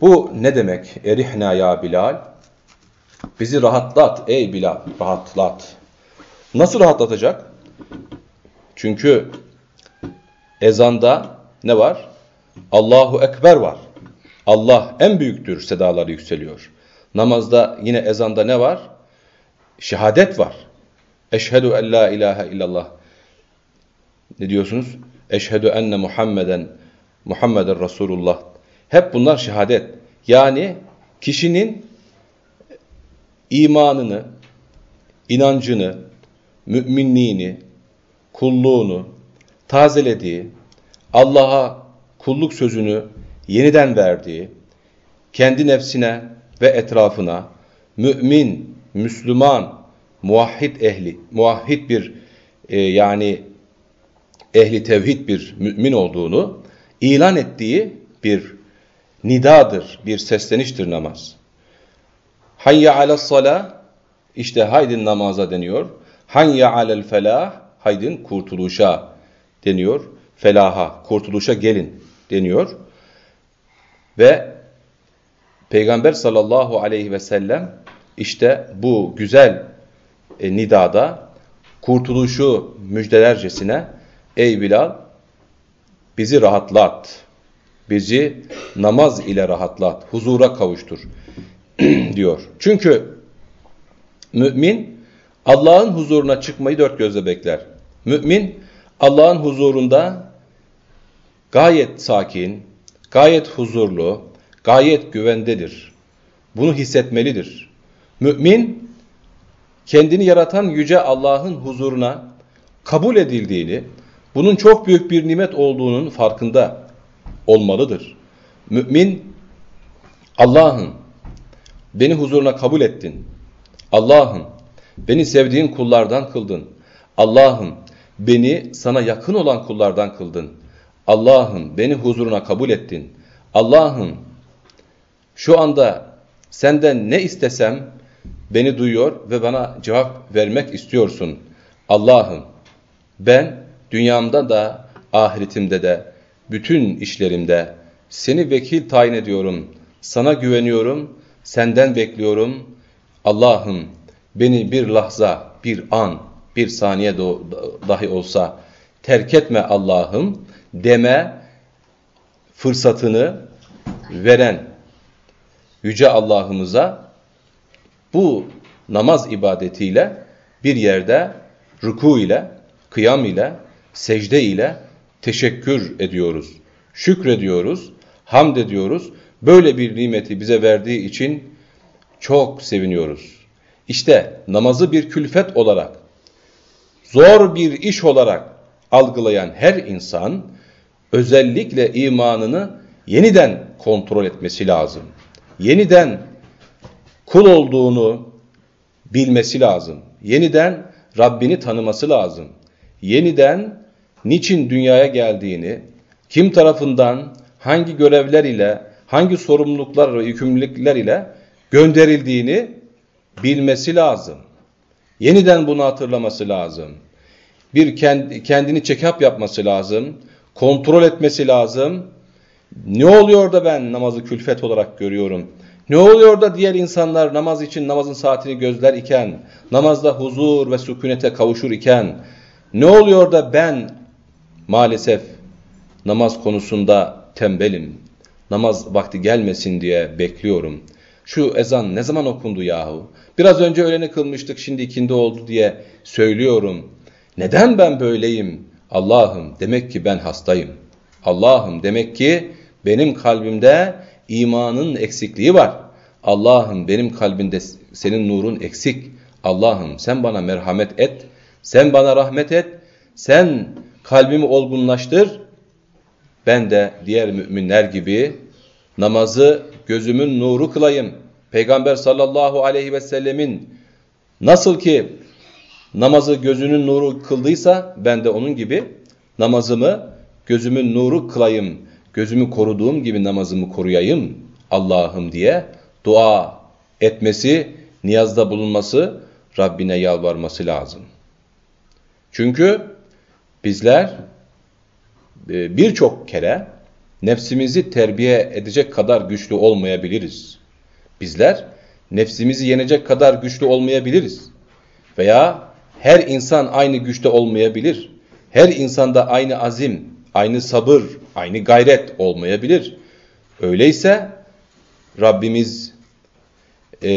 Bu ne demek? Erihna ya Bilal. Bizi rahatlat ey Bilal, rahatlat. Nasıl rahatlatacak? Çünkü ezanda ne var? Allahu Ekber var. Allah en büyüktür sedaları yükseliyor. Namazda yine ezanda ne var? Şehadet var. Eşhedü en la ilahe illallah. Ne diyorsunuz? Eşhedü enne Muhammeden Muhammeden Resulullah. Hep bunlar şehadet. Yani kişinin imanını, inancını, müminliğini, kulluğunu tazelediği, Allah'a kulluk sözünü yeniden verdiği, kendi nefsine ve etrafına mümin, Müslüman, muahhid ehli, muahhid bir e, yani ehli tevhid bir mümin olduğunu ilan ettiği bir nidadır, bir sesleniştir namaz. Hayya alas sala işte haydin namaza deniyor. Hayya alel felah haydin kurtuluşa deniyor. Felaha, kurtuluşa gelin deniyor. Ve Peygamber sallallahu aleyhi ve sellem işte bu güzel e, nidada kurtuluşu müjdelercesine ey Bilal bizi rahatlat, bizi namaz ile rahatlat, huzura kavuştur diyor. Çünkü mümin Allah'ın huzuruna çıkmayı dört gözle bekler. Mümin Allah'ın huzurunda gayet sakin, gayet huzurlu, gayet güvendedir. Bunu hissetmelidir. Mümin kendini yaratan yüce Allah'ın huzuruna kabul edildiğini, bunun çok büyük bir nimet olduğunun farkında olmalıdır. Mümin Allah'ın beni huzuruna kabul ettin. Allah'ım beni sevdiğin kullardan kıldın. Allah'ım beni sana yakın olan kullardan kıldın. Allah'ım beni huzuruna kabul ettin. Allah'ım şu anda senden ne istesem beni duyuyor ve bana cevap vermek istiyorsun. Allah'ım ben dünyamda da ahiretimde de bütün işlerimde seni vekil tayin ediyorum. Sana güveniyorum, senden bekliyorum. Allah'ım beni bir lahza, bir an, bir saniye dahi olsa terk etme Allah'ım deme fırsatını veren Yüce Allah'ımıza bu namaz ibadetiyle bir yerde ruku ile, kıyam ile, secde ile teşekkür ediyoruz. Şükrediyoruz, hamd ediyoruz. Böyle bir nimeti bize verdiği için çok seviniyoruz. İşte namazı bir külfet olarak, zor bir iş olarak algılayan her insan özellikle imanını yeniden kontrol etmesi lazım. Yeniden kul olduğunu bilmesi lazım. Yeniden Rabbini tanıması lazım. Yeniden niçin dünyaya geldiğini, kim tarafından hangi görevler ile, hangi sorumluluklar ve yükümlülükler ile gönderildiğini bilmesi lazım. Yeniden bunu hatırlaması lazım. Bir kendini check-up yapması lazım. Kontrol etmesi lazım. Ne oluyor da ben namazı külfet olarak görüyorum? Ne oluyor da diğer insanlar namaz için namazın saatini gözler iken, namazda huzur ve sükunete kavuşur iken, ne oluyor da ben maalesef namaz konusunda tembelim, namaz vakti gelmesin diye bekliyorum. Şu ezan ne zaman okundu yahu? Biraz önce öğleni kılmıştık şimdi ikindi oldu diye söylüyorum. Neden ben böyleyim? Allah'ım demek ki ben hastayım. Allah'ım demek ki benim kalbimde imanın eksikliği var. Allah'ım benim kalbimde senin nurun eksik. Allah'ım sen bana merhamet et. Sen bana rahmet et. Sen kalbimi olgunlaştır. Ben de diğer müminler gibi namazı gözümün nuru kılayım. Peygamber sallallahu aleyhi ve sellemin nasıl ki namazı gözünün nuru kıldıysa ben de onun gibi namazımı gözümün nuru kılayım. Gözümü koruduğum gibi namazımı koruyayım Allah'ım diye dua etmesi, niyazda bulunması, Rabbine yalvarması lazım. Çünkü bizler e, birçok kere nefsimizi terbiye edecek kadar güçlü olmayabiliriz. Bizler nefsimizi yenecek kadar güçlü olmayabiliriz. Veya her insan aynı güçte olmayabilir. Her insanda aynı azim, aynı sabır, aynı gayret olmayabilir. Öyleyse Rabbimiz e,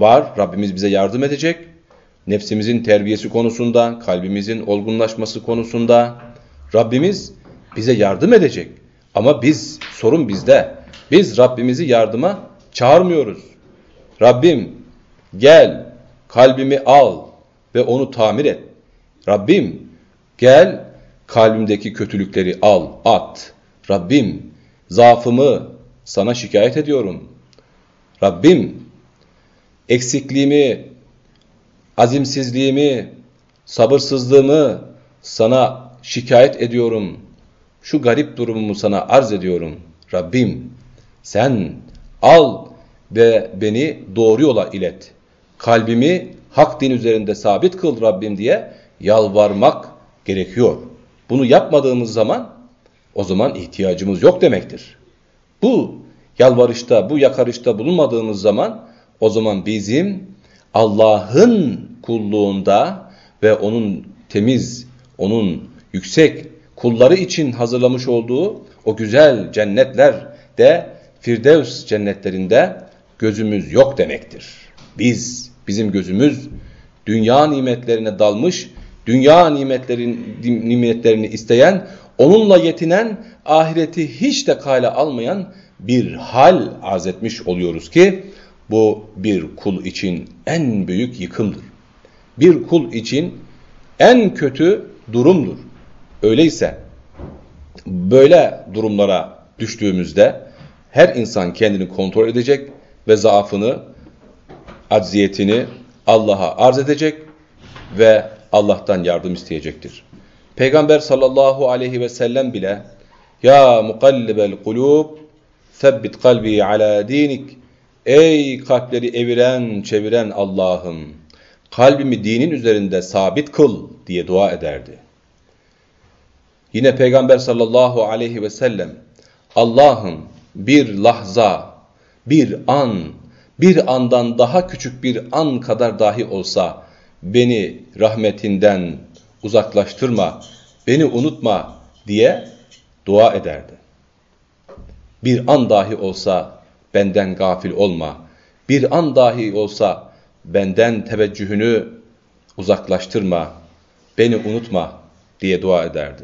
var, Rabbimiz bize yardım edecek. Nefsimizin terbiyesi konusunda, kalbimizin olgunlaşması konusunda Rabbimiz bize yardım edecek. Ama biz, sorun bizde. Biz Rabbimizi yardıma çağırmıyoruz. Rabbim gel kalbimi al ve onu tamir et. Rabbim gel kalbimdeki kötülükleri al, at. Rabbim zaafımı sana şikayet ediyorum. Rabbim eksikliğimi, azimsizliğimi, sabırsızlığımı sana şikayet ediyorum. Şu garip durumumu sana arz ediyorum. Rabbim sen al ve beni doğru yola ilet. Kalbimi hak din üzerinde sabit kıl Rabbim diye yalvarmak gerekiyor. Bunu yapmadığımız zaman o zaman ihtiyacımız yok demektir. Bu yalvarışta, bu yakarışta bulunmadığımız zaman o zaman bizim Allah'ın kulluğunda ve onun temiz, onun yüksek kulları için hazırlamış olduğu o güzel cennetler de Firdevs cennetlerinde gözümüz yok demektir. Biz, bizim gözümüz dünya nimetlerine dalmış, dünya nimetlerin, nimetlerini isteyen, onunla yetinen, ahireti hiç de kale almayan bir hal arz etmiş oluyoruz ki, bu bir kul için en büyük yıkımdır. Bir kul için en kötü durumdur. Öyleyse böyle durumlara düştüğümüzde her insan kendini kontrol edecek ve zaafını, acziyetini Allah'a arz edecek ve Allah'tan yardım isteyecektir. Peygamber sallallahu aleyhi ve sellem bile Ya mukallibel kulub sebbit kalbi ala dinik Ey kalpleri eviren çeviren Allah'ım kalbimi dinin üzerinde sabit kıl diye dua ederdi. Yine Peygamber sallallahu aleyhi ve sellem Allah'ım bir lahza, bir an, bir andan daha küçük bir an kadar dahi olsa beni rahmetinden uzaklaştırma, beni unutma diye dua ederdi. Bir an dahi olsa benden gafil olma, bir an dahi olsa benden teveccühünü uzaklaştırma, beni unutma diye dua ederdi.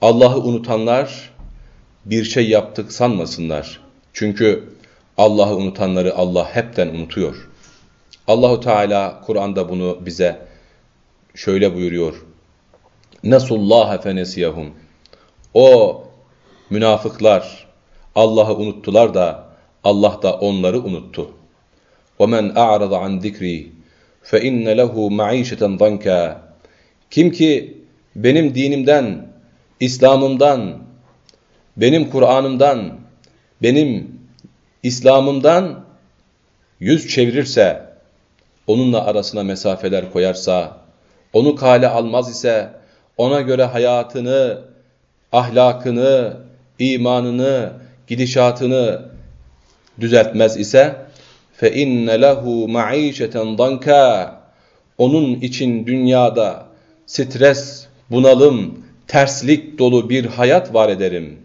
Allah'ı unutanlar bir şey yaptık sanmasınlar. Çünkü Allah'ı unutanları Allah hepten unutuyor. Allahu Teala Kur'an'da bunu bize şöyle buyuruyor. Nasullaha fenesiyahum. O münafıklar Allah'ı unuttular da Allah da onları unuttu. وَمَنْ أَعْرَضَ عَنْ ذِكْرِي فَإِنَّ لَهُ مَعِيشَةً ضَنْكَا Kim ki benim dinimden, İslam'ımdan, benim Kur'an'ımdan, benim İslam'ımdan yüz çevirirse, onunla arasına mesafeler koyarsa, onu kale almaz ise, ona göre hayatını, ahlakını, imanını, gidişatını düzeltmez ise fe inne lehu maişeten danka onun için dünyada stres, bunalım, terslik dolu bir hayat var ederim.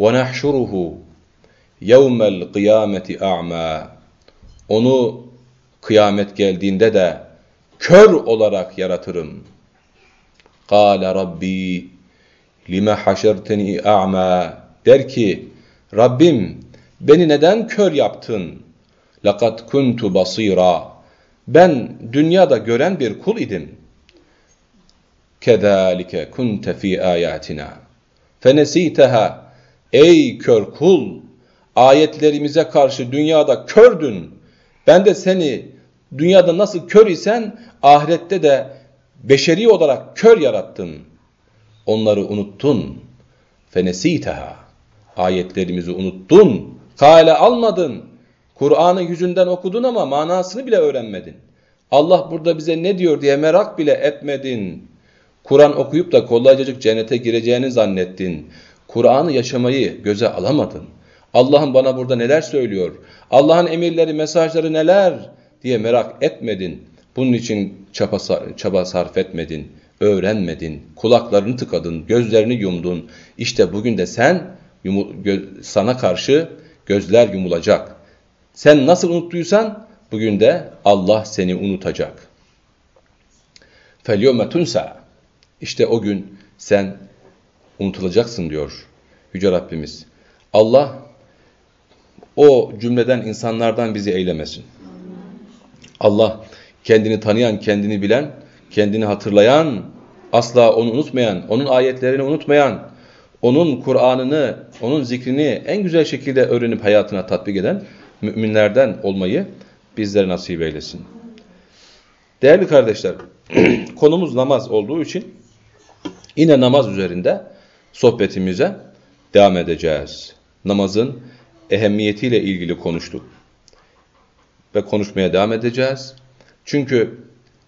Ve nahşuruhu yevmel kıyameti a'ma. Onu kıyamet geldiğinde de kör olarak yaratırım. Kâle Rabbi lime haşerteni a'ma. Der ki Rabbim beni neden kör yaptın? Lakat kuntu basira. Ben dünyada gören bir kul idim. Kedalike kunte fi ayatina. Fenesiteha. Ey kör kul, ayetlerimize karşı dünyada kördün. Ben de seni dünyada nasıl kör isen ahirette de beşeri olarak kör yarattın. Onları unuttun. Fenesiteha. Ayetlerimizi unuttun. Kale almadın. Kur'an'ı yüzünden okudun ama manasını bile öğrenmedin. Allah burada bize ne diyor diye merak bile etmedin. Kur'an okuyup da kolaycacık cennete gireceğini zannettin. Kur'an'ı yaşamayı göze alamadın. Allah'ın bana burada neler söylüyor? Allah'ın emirleri, mesajları neler diye merak etmedin. Bunun için çaba, çaba sarf etmedin, öğrenmedin, kulaklarını tıkadın, gözlerini yumdun. İşte bugün de sen sana karşı gözler yumulacak. Sen nasıl unuttuysan bugün de Allah seni unutacak. فَالْيَوْمَ تُنْسَى İşte o gün sen unutulacaksın diyor Yüce Rabbimiz. Allah o cümleden insanlardan bizi eylemesin. Allah kendini tanıyan, kendini bilen, kendini hatırlayan, asla onu unutmayan, onun ayetlerini unutmayan, onun Kur'an'ını, onun zikrini en güzel şekilde öğrenip hayatına tatbik eden müminlerden olmayı bizlere nasip eylesin. Değerli kardeşler, konumuz namaz olduğu için yine namaz üzerinde sohbetimize devam edeceğiz. Namazın ehemmiyetiyle ilgili konuştuk ve konuşmaya devam edeceğiz. Çünkü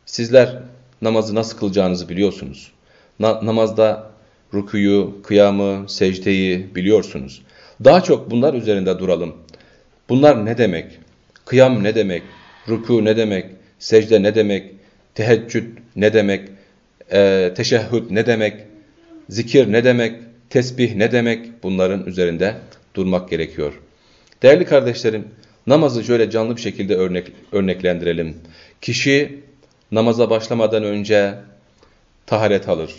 sizler namazı nasıl kılacağınızı biliyorsunuz. Na namazda rükuyu, kıyamı, secdeyi biliyorsunuz. Daha çok bunlar üzerinde duralım. Bunlar ne demek? Kıyam ne demek? Rükû ne demek? Secde ne demek? Teheccüd ne demek? E, teşehhüd ne demek? Zikir ne demek? Tesbih ne demek? Bunların üzerinde durmak gerekiyor. Değerli kardeşlerim, namazı şöyle canlı bir şekilde örnek, örneklendirelim. Kişi namaza başlamadan önce taharet alır,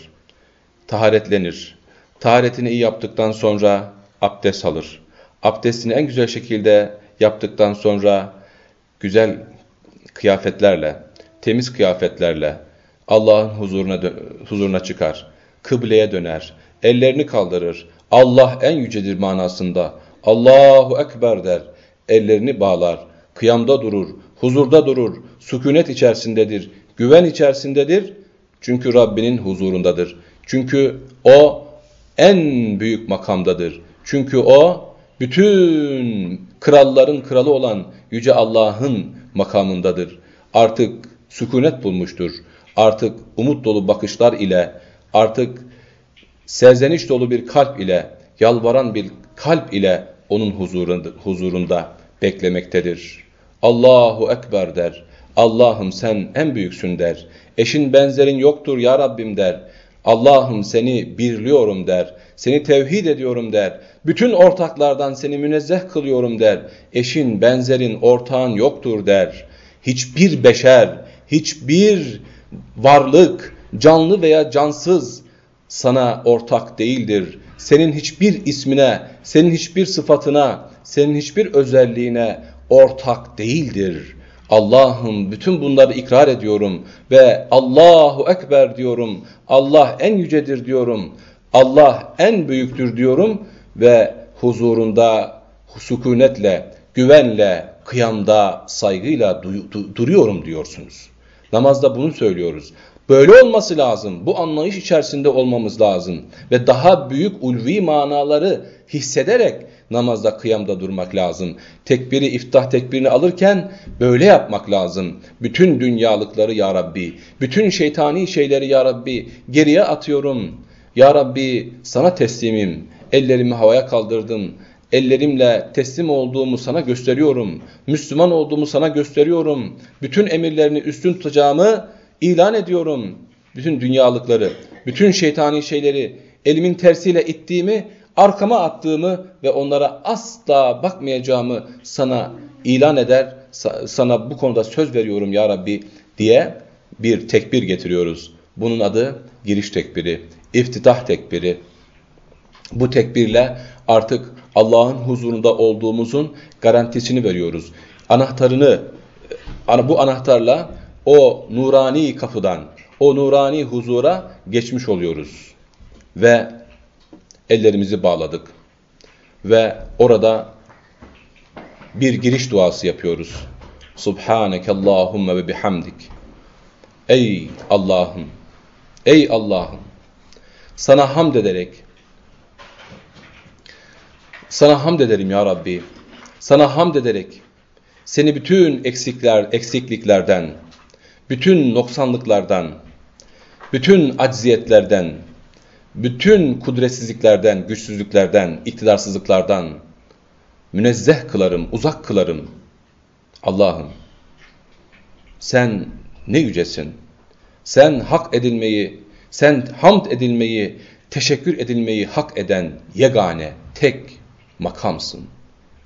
taharetlenir. Taharetini iyi yaptıktan sonra abdest alır. Abdestini en güzel şekilde yaptıktan sonra güzel kıyafetlerle, temiz kıyafetlerle Allah'ın huzuruna, huzuruna çıkar. Kıbleye döner, ellerini kaldırır. Allah en yücedir manasında. Allahu Ekber der. Ellerini bağlar. Kıyamda durur, huzurda durur, sükunet içerisindedir, güven içerisindedir. Çünkü Rabbinin huzurundadır. Çünkü o en büyük makamdadır. Çünkü o bütün kralların kralı olan Yüce Allah'ın makamındadır. Artık sükunet bulmuştur. Artık umut dolu bakışlar ile, artık serzeniş dolu bir kalp ile, yalvaran bir kalp ile onun huzurunda, huzurunda beklemektedir. Allahu Ekber der. Allah'ım sen en büyüksün der. Eşin benzerin yoktur ya Rabbim der. Allah'ım seni birliyorum der. Seni tevhid ediyorum der. Bütün ortaklardan seni münezzeh kılıyorum der. Eşin, benzerin, ortağın yoktur der. Hiçbir beşer, hiçbir varlık, canlı veya cansız sana ortak değildir. Senin hiçbir ismine, senin hiçbir sıfatına, senin hiçbir özelliğine ortak değildir. Allah'ım bütün bunları ikrar ediyorum ve Allahu Ekber diyorum. Allah en yücedir diyorum. Allah en büyüktür diyorum ve huzurunda sükunetle, güvenle, kıyamda, saygıyla du du duruyorum diyorsunuz. Namazda bunu söylüyoruz. Böyle olması lazım. Bu anlayış içerisinde olmamız lazım. Ve daha büyük ulvi manaları hissederek namazda kıyamda durmak lazım. Tekbiri, iftah tekbirini alırken böyle yapmak lazım. Bütün dünyalıkları ya Rabbi, bütün şeytani şeyleri ya Rabbi geriye atıyorum. Ya Rabbi sana teslimim, ellerimi havaya kaldırdım. Ellerimle teslim olduğumu sana gösteriyorum. Müslüman olduğumu sana gösteriyorum. Bütün emirlerini üstün tutacağımı ilan ediyorum. Bütün dünyalıkları, bütün şeytani şeyleri elimin tersiyle ittiğimi arkama attığımı ve onlara asla bakmayacağımı sana ilan eder, sana bu konuda söz veriyorum ya Rabbi diye bir tekbir getiriyoruz. Bunun adı giriş tekbiri, iftitah tekbiri. Bu tekbirle artık Allah'ın huzurunda olduğumuzun garantisini veriyoruz. Anahtarını, bu anahtarla o nurani kapıdan, o nurani huzura geçmiş oluyoruz. Ve ellerimizi bağladık. Ve orada bir giriş duası yapıyoruz. Subhaneke Allahümme ve bihamdik. Ey Allah'ım, ey Allah'ım, sana hamd ederek, sana hamd ederim ya Rabbi, sana hamd ederek, seni bütün eksikler, eksikliklerden, bütün noksanlıklardan, bütün acziyetlerden, bütün kudretsizliklerden, güçsüzlüklerden, iktidarsızlıklardan münezzeh kılarım, uzak kılarım. Allah'ım sen ne yücesin. Sen hak edilmeyi, sen hamd edilmeyi, teşekkür edilmeyi hak eden yegane, tek makamsın.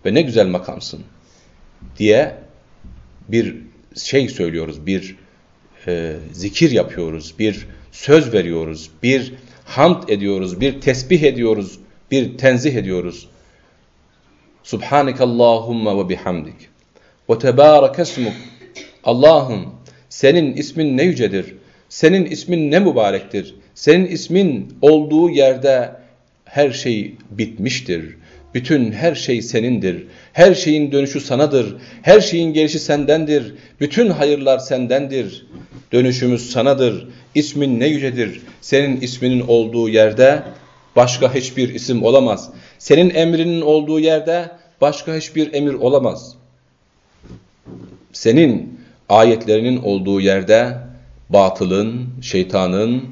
Ve ne güzel makamsın diye bir şey söylüyoruz, bir e, zikir yapıyoruz, bir söz veriyoruz, bir hamd ediyoruz, bir tesbih ediyoruz, bir tenzih ediyoruz. Subhanekallahumma ve bihamdik. Ve tebarek esmuk. Allah'ım senin ismin ne yücedir. Senin ismin ne mübarektir. Senin ismin olduğu yerde her şey bitmiştir. Bütün her şey senindir. Her şeyin dönüşü sanadır. Her şeyin gelişi sendendir. Bütün hayırlar sendendir. Dönüşümüz sanadır. İsmin ne yücedir. Senin isminin olduğu yerde başka hiçbir isim olamaz. Senin emrinin olduğu yerde başka hiçbir emir olamaz. Senin ayetlerinin olduğu yerde batılın, şeytanın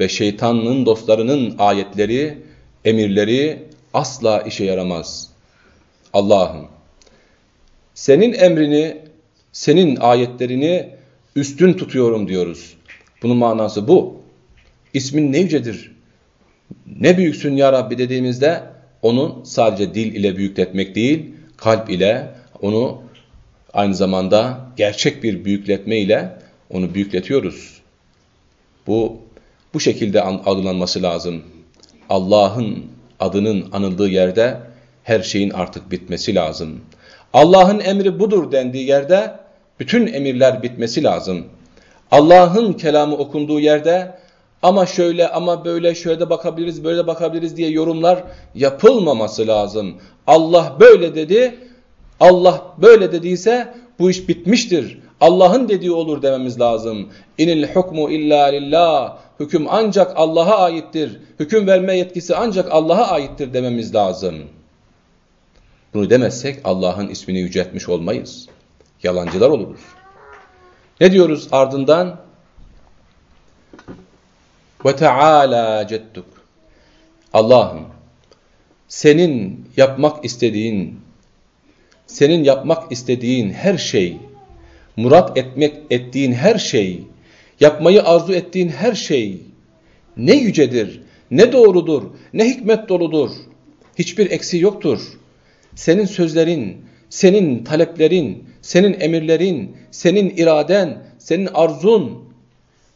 ve şeytanın dostlarının ayetleri, emirleri asla işe yaramaz. Allah'ım senin emrini, senin ayetlerini üstün tutuyorum diyoruz. Bunun manası bu. İsmin ne yücedir, ne büyüksün ya Rabbi dediğimizde onu sadece dil ile büyükletmek değil, kalp ile onu aynı zamanda gerçek bir büyükletme ile onu büyükletiyoruz. Bu bu şekilde algılanması lazım. Allah'ın adının anıldığı yerde her şeyin artık bitmesi lazım. Allah'ın emri budur dendiği yerde bütün emirler bitmesi lazım. Allah'ın kelamı okunduğu yerde ama şöyle ama böyle şöyle de bakabiliriz böyle de bakabiliriz diye yorumlar yapılmaması lazım. Allah böyle dedi, Allah böyle dediyse bu iş bitmiştir. Allah'ın dediği olur dememiz lazım. İnil hukmu illa lillah. Hüküm ancak Allah'a aittir. Hüküm verme yetkisi ancak Allah'a aittir dememiz lazım. Bunu demezsek Allah'ın ismini yüceltmiş olmayız. Yalancılar oluruz. Ne diyoruz ardından? Ve Teala cedduk. Allah'ım senin yapmak istediğin senin yapmak istediğin her şey, murat etmek ettiğin her şey, yapmayı arzu ettiğin her şey ne yücedir, ne doğrudur, ne hikmet doludur. Hiçbir eksiği yoktur. Senin sözlerin, senin taleplerin, senin emirlerin, senin iraden, senin arzun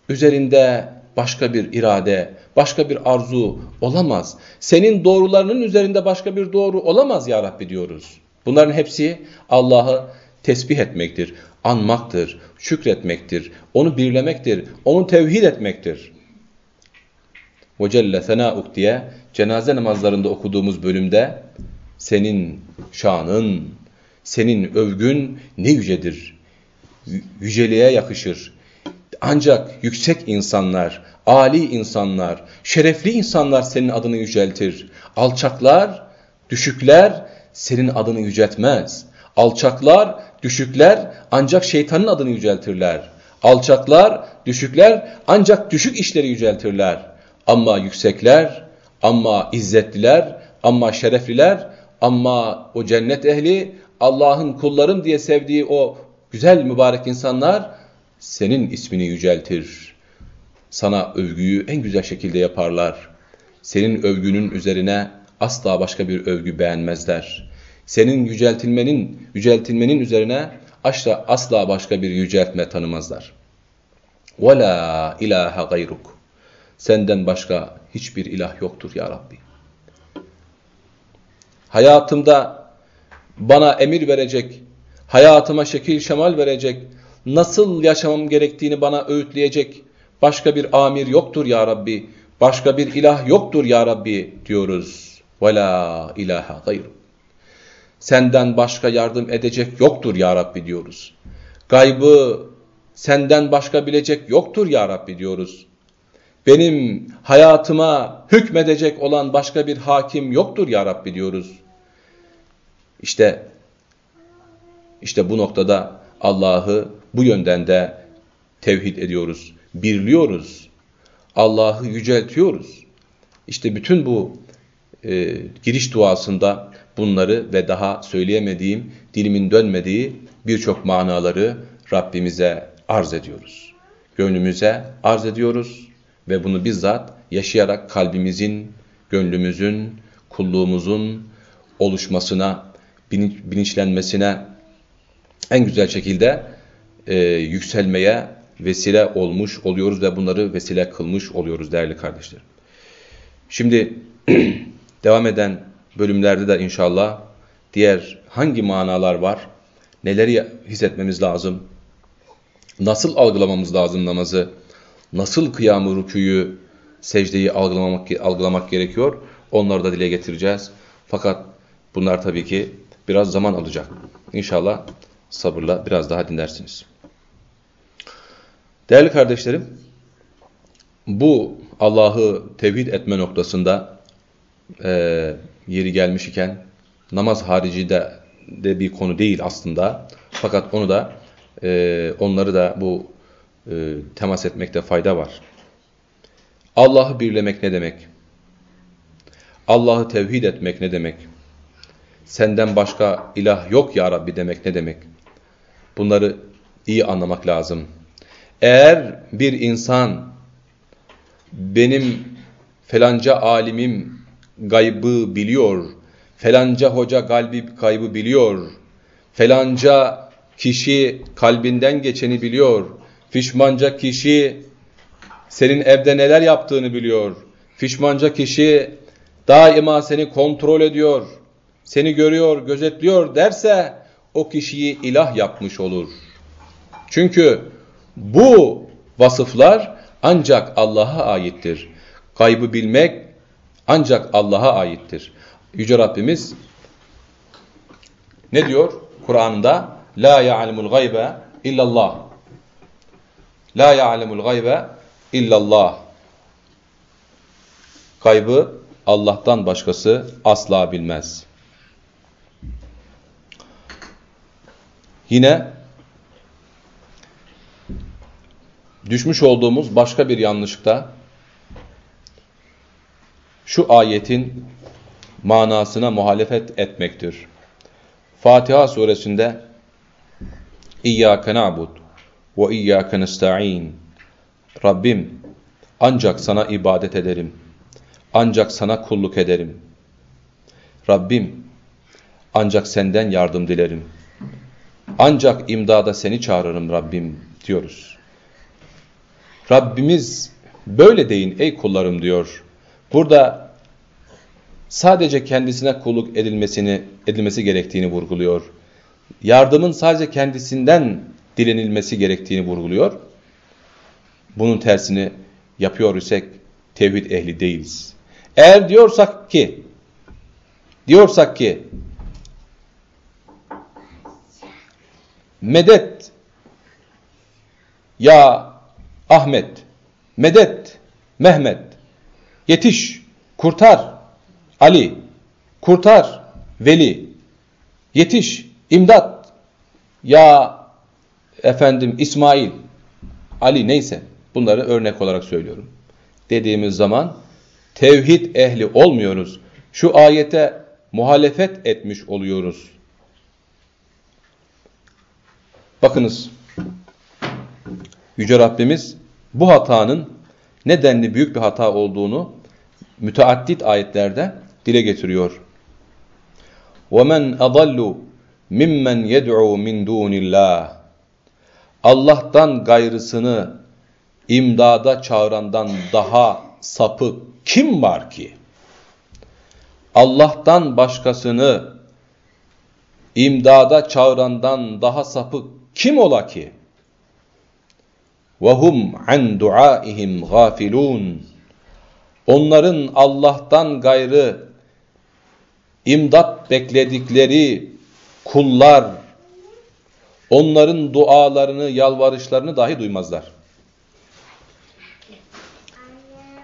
üzerinde başka bir irade, başka bir arzu olamaz. Senin doğrularının üzerinde başka bir doğru olamaz ya Rabbi diyoruz. Bunların hepsi Allah'ı tesbih etmektir, anmaktır, şükretmektir, onu birlemektir, onu tevhid etmektir. Ve Celle Sena'uk diye cenaze namazlarında okuduğumuz bölümde senin şanın, senin övgün ne yücedir, yüceliğe yakışır. Ancak yüksek insanlar, Ali insanlar, şerefli insanlar senin adını yüceltir. Alçaklar, düşükler senin adını yüceltmez. Alçaklar, düşükler ancak şeytanın adını yüceltirler. Alçaklar, düşükler ancak düşük işleri yüceltirler. Ama yüksekler, ama izzetliler, ama şerefliler, ama o cennet ehli, Allah'ın kullarım diye sevdiği o güzel mübarek insanlar senin ismini yüceltir. Sana övgüyü en güzel şekilde yaparlar. Senin övgünün üzerine asla başka bir övgü beğenmezler. Senin yüceltilmenin, yüceltilmenin üzerine asla, asla başka bir yüceltme tanımazlar. وَلَا ilahe gayruk. Senden başka hiçbir ilah yoktur ya Rabbi. Hayatımda bana emir verecek, hayatıma şekil şemal verecek, nasıl yaşamam gerektiğini bana öğütleyecek başka bir amir yoktur ya Rabbi. Başka bir ilah yoktur ya Rabbi diyoruz. وَلَا ilahe gayruk. Senden başka yardım edecek yoktur ya Rabbi diyoruz. Gaybı senden başka bilecek yoktur ya Rabbi diyoruz. Benim hayatıma hükmedecek olan başka bir hakim yoktur ya Rabbi diyoruz. İşte işte bu noktada Allah'ı bu yönden de tevhid ediyoruz, birliyoruz. Allah'ı yüceltiyoruz. İşte bütün bu e, giriş duasında bunları ve daha söyleyemediğim, dilimin dönmediği birçok manaları Rabbimize arz ediyoruz. Gönlümüze arz ediyoruz ve bunu bizzat yaşayarak kalbimizin, gönlümüzün, kulluğumuzun oluşmasına, bilinçlenmesine en güzel şekilde e, yükselmeye vesile olmuş oluyoruz ve bunları vesile kılmış oluyoruz değerli kardeşlerim. Şimdi devam eden bölümlerde de inşallah diğer hangi manalar var, neleri hissetmemiz lazım, nasıl algılamamız lazım namazı, nasıl kıyamı, rüküyü, secdeyi algılamak, algılamak gerekiyor, onları da dile getireceğiz. Fakat bunlar tabii ki biraz zaman alacak. İnşallah sabırla biraz daha dinlersiniz. Değerli kardeşlerim, bu Allah'ı tevhid etme noktasında e, yeri gelmiş iken namaz harici de, de bir konu değil aslında. Fakat onu da e, onları da bu e, temas etmekte fayda var. Allah'ı birlemek ne demek? Allah'ı tevhid etmek ne demek? Senden başka ilah yok ya Rabbi demek ne demek? Bunları iyi anlamak lazım. Eğer bir insan benim felanca alimim gaybı biliyor, felanca hoca kalbi kaybı biliyor, felanca kişi kalbinden geçeni biliyor, fişmanca kişi senin evde neler yaptığını biliyor, fişmanca kişi daima seni kontrol ediyor, seni görüyor, gözetliyor derse o kişiyi ilah yapmış olur. Çünkü bu vasıflar ancak Allah'a aittir. Kaybı bilmek ancak Allah'a aittir. Yüce Rabbimiz ne diyor Kur'an'da? La ya'lemul gaybe illallah. La ya'lemul gaybe illallah. Kaybı Allah'tan başkası asla bilmez. Yine düşmüş olduğumuz başka bir yanlışta şu ayetin manasına muhalefet etmektir. Fatiha suresinde İyyâke na'bud ve iyyâke nesta'in Rabbim ancak sana ibadet ederim. Ancak sana kulluk ederim. Rabbim ancak senden yardım dilerim. Ancak imdada seni çağırırım Rabbim diyoruz. Rabbimiz böyle deyin ey kullarım diyor. Burada sadece kendisine kulluk edilmesini edilmesi gerektiğini vurguluyor. Yardımın sadece kendisinden dilenilmesi gerektiğini vurguluyor. Bunun tersini yapıyor isek tevhid ehli değiliz. Eğer diyorsak ki diyorsak ki medet ya Ahmet, medet Mehmet, yetiş, kurtar Ali, kurtar Veli, yetiş, imdat ya efendim İsmail, Ali neyse bunları örnek olarak söylüyorum. Dediğimiz zaman tevhid ehli olmuyoruz. Şu ayete muhalefet etmiş oluyoruz. Bakınız Yüce Rabbimiz bu hatanın nedenli büyük bir hata olduğunu müteaddit ayetlerde dile getiriyor. وَمَنْ أَضَلُّ مِمَّنْ يَدْعُوا مِنْ دُونِ اللّٰهِ Allah'tan gayrısını imdada çağırandan daha sapık kim var ki? Allah'tan başkasını imdada çağırandan daha sapık kim ola ki? وَهُمْ عَنْ دُعَائِهِمْ غَافِلُونَ Onların Allah'tan gayrı imdat bekledikleri kullar onların dualarını, yalvarışlarını dahi duymazlar.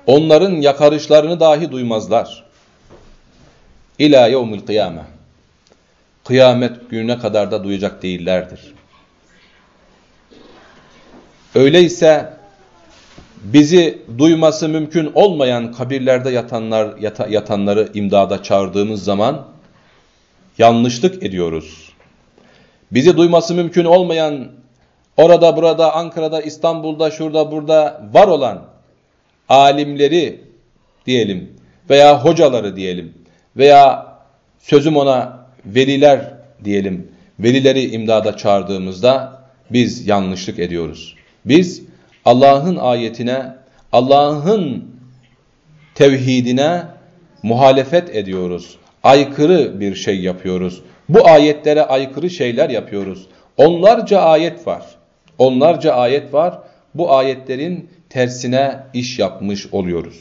Onların yakarışlarını dahi duymazlar. İlâ yevmil kıyame. Kıyamet gününe kadar da duyacak değillerdir. Öyleyse bizi duyması mümkün olmayan kabirlerde yatanlar yata, yatanları imdada çağırdığımız zaman yanlışlık ediyoruz. Bizi duyması mümkün olmayan orada burada Ankara'da İstanbul'da şurada burada var olan alimleri diyelim veya hocaları diyelim veya sözüm ona veliler diyelim velileri imdada çağırdığımızda biz yanlışlık ediyoruz. Biz Allah'ın ayetine, Allah'ın tevhidine muhalefet ediyoruz. Aykırı bir şey yapıyoruz. Bu ayetlere aykırı şeyler yapıyoruz. Onlarca ayet var. Onlarca ayet var. Bu ayetlerin tersine iş yapmış oluyoruz.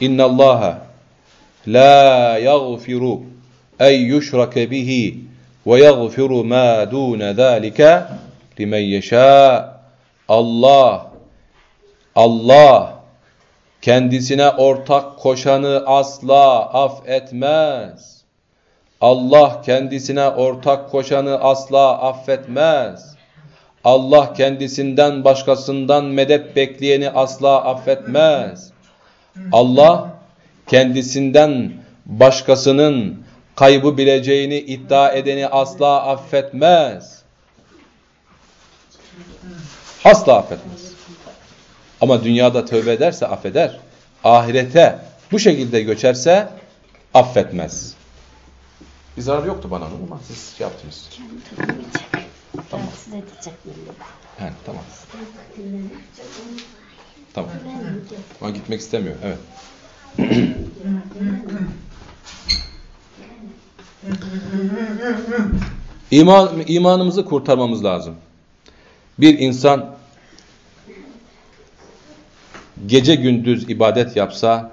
İnna Allaha la yaghfiru ey yushrake bihi ve yaghfiru ma dun zalika limen yasha. Allah Allah kendisine ortak koşanı asla affetmez. Allah kendisine ortak koşanı asla affetmez. Allah kendisinden başkasından medet bekleyeni asla affetmez. Allah kendisinden başkasının kaybı bileceğini iddia edeni asla affetmez. Asla affetmez. Ama dünyada tövbe ederse affeder. Ahirete bu şekilde göçerse affetmez. Bir zarar yoktu bana ama siz şey yaptınız. Tamam. Rahatsız edecek Yani tamam. Tamam. Ama gitmek istemiyor. Evet. İman, imanımızı kurtarmamız lazım. Bir insan gece gündüz ibadet yapsa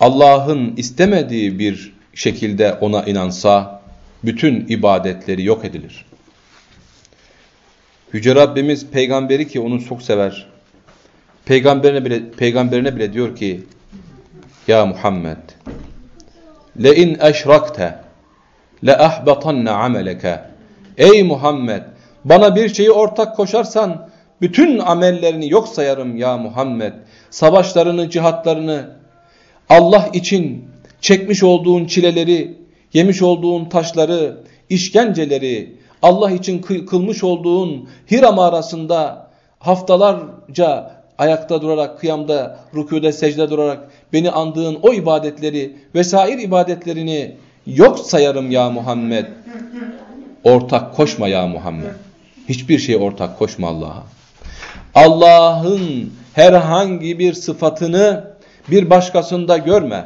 Allah'ın istemediği bir şekilde ona inansa bütün ibadetleri yok edilir. Yüce Rabbimiz peygamberi ki onu çok sever. Peygamberine bile, peygamberine bile diyor ki Ya Muhammed le in eşrakte le ahbatanna ameleke Ey Muhammed bana bir şeyi ortak koşarsan bütün amellerini yok sayarım ya Muhammed. Savaşlarını, cihatlarını Allah için çekmiş olduğun çileleri, yemiş olduğun taşları, işkenceleri, Allah için kılmış olduğun Hira mağarasında haftalarca ayakta durarak, kıyamda, rükûde, secde durarak beni andığın o ibadetleri vesaire ibadetlerini yok sayarım ya Muhammed. Ortak koşma ya Muhammed. Hiçbir şeye ortak koşma Allah'a. Allah'ın herhangi bir sıfatını bir başkasında görme.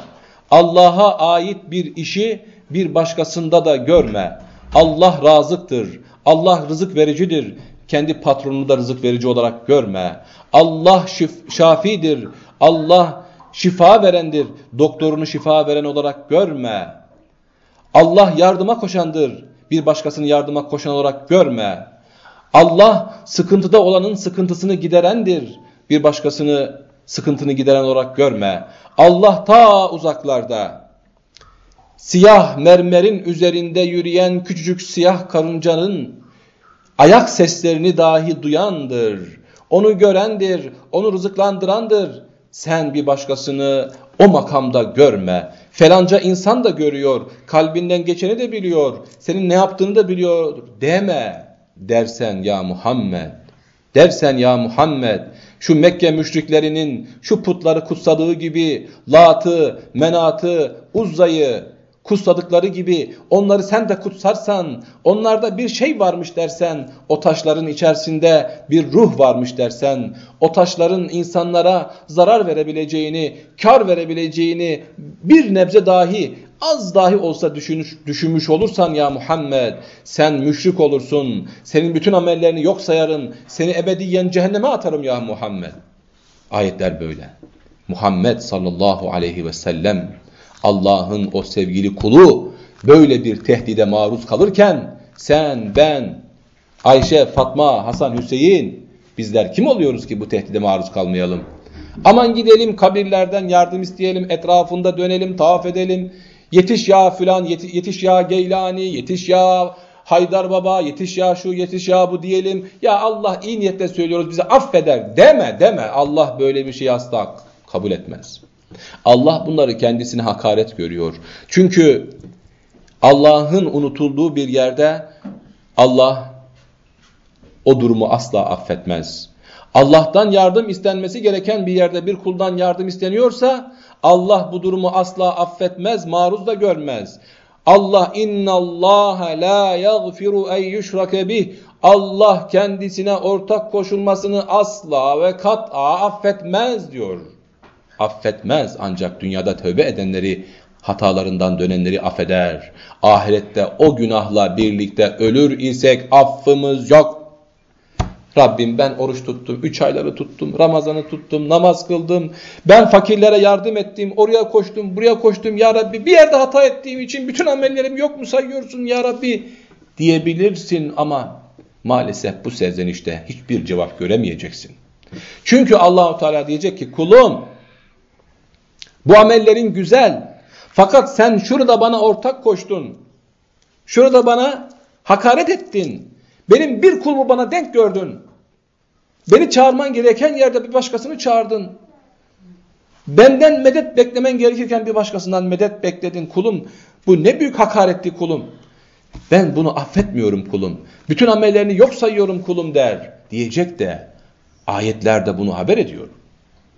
Allah'a ait bir işi bir başkasında da görme. Allah razıktır. Allah rızık vericidir. Kendi patronunu da rızık verici olarak görme. Allah şif şafidir. Allah şifa verendir. Doktorunu şifa veren olarak görme. Allah yardıma koşandır. Bir başkasını yardıma koşan olarak görme. Allah sıkıntıda olanın sıkıntısını giderendir. Bir başkasını sıkıntını gideren olarak görme. Allah ta uzaklarda siyah mermerin üzerinde yürüyen küçücük siyah karıncanın ayak seslerini dahi duyandır. Onu görendir, onu rızıklandırandır. Sen bir başkasını o makamda görme. Felanca insan da görüyor, kalbinden geçeni de biliyor, senin ne yaptığını da biliyor deme dersen ya Muhammed, dersen ya Muhammed, şu Mekke müşriklerinin şu putları kutsadığı gibi Lat'ı, Menat'ı, Uzza'yı kutsadıkları gibi onları sen de kutsarsan, onlarda bir şey varmış dersen, o taşların içerisinde bir ruh varmış dersen, o taşların insanlara zarar verebileceğini, kar verebileceğini bir nebze dahi az dahi olsa düşünmüş, düşünmüş olursan ya Muhammed sen müşrik olursun. Senin bütün amellerini yok sayarım. Seni ebediyen cehenneme atarım ya Muhammed. Ayetler böyle. Muhammed sallallahu aleyhi ve sellem Allah'ın o sevgili kulu böyle bir tehdide maruz kalırken sen, ben, Ayşe, Fatma, Hasan, Hüseyin bizler kim oluyoruz ki bu tehdide maruz kalmayalım? Aman gidelim kabirlerden yardım isteyelim, etrafında dönelim, tavaf edelim. Yetiş ya filan, yetiş ya Geylani, yetiş ya Haydar Baba yetiş ya şu yetiş ya bu diyelim. Ya Allah iyi niyetle söylüyoruz bizi affeder deme deme. Allah böyle bir şey asla kabul etmez. Allah bunları kendisine hakaret görüyor. Çünkü Allah'ın unutulduğu bir yerde Allah o durumu asla affetmez. Allah'tan yardım istenmesi gereken bir yerde bir kuldan yardım isteniyorsa Allah bu durumu asla affetmez, maruz da görmez. Allah innallaha la yaghfiru en yushrake bih. Allah kendisine ortak koşulmasını asla ve kat'a affetmez diyor. Affetmez ancak dünyada tövbe edenleri, hatalarından dönenleri affeder. Ahirette o günahla birlikte ölür isek affımız yok. Rabbim ben oruç tuttum, üç ayları tuttum, Ramazan'ı tuttum, namaz kıldım. Ben fakirlere yardım ettim, oraya koştum, buraya koştum. Ya Rabbi bir yerde hata ettiğim için bütün amellerim yok mu sayıyorsun ya Rabbi diyebilirsin ama maalesef bu serzenişte hiçbir cevap göremeyeceksin. Çünkü Allahu Teala diyecek ki kulum bu amellerin güzel fakat sen şurada bana ortak koştun. Şurada bana hakaret ettin. Benim bir kulumu bana denk gördün. Beni çağırman gereken yerde bir başkasını çağırdın. Benden medet beklemen gerekirken bir başkasından medet bekledin kulum. Bu ne büyük hakaretti kulum. Ben bunu affetmiyorum kulum. Bütün amellerini yok sayıyorum kulum der. Diyecek de ayetlerde bunu haber ediyor.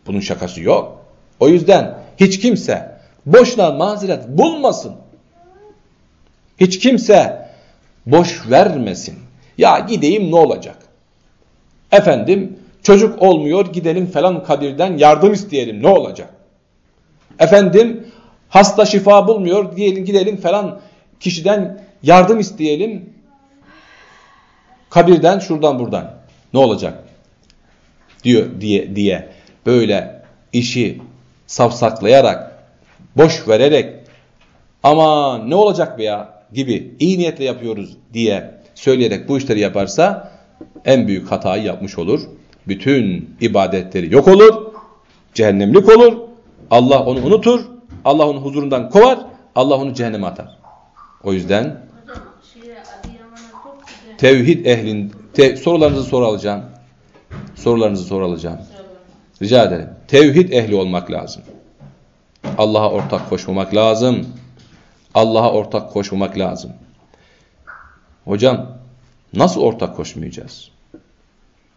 Bunun şakası yok. O yüzden hiç kimse boşuna mazeret bulmasın. Hiç kimse boş vermesin. Ya gideyim ne olacak? Efendim çocuk olmuyor gidelim falan kabirden yardım isteyelim ne olacak? Efendim hasta şifa bulmuyor diyelim gidelim falan kişiden yardım isteyelim. Kabirden şuradan buradan ne olacak? diyor diye diye böyle işi savsaklayarak boş vererek ama ne olacak be ya gibi iyi niyetle yapıyoruz diye söyleyerek bu işleri yaparsa en büyük hatayı yapmış olur. Bütün ibadetleri yok olur, cehennemlik olur. Allah onu unutur, Allah onu huzurundan kovar, Allah onu cehenneme atar. O yüzden tevhid ehlin te, sorularınızı soru alacağım. Sorularınızı soru alacağım. Rica ederim. Tevhid ehli olmak lazım. Allah'a ortak koşmamak lazım. Allah'a ortak koşmamak lazım. Hocam nasıl ortak koşmayacağız?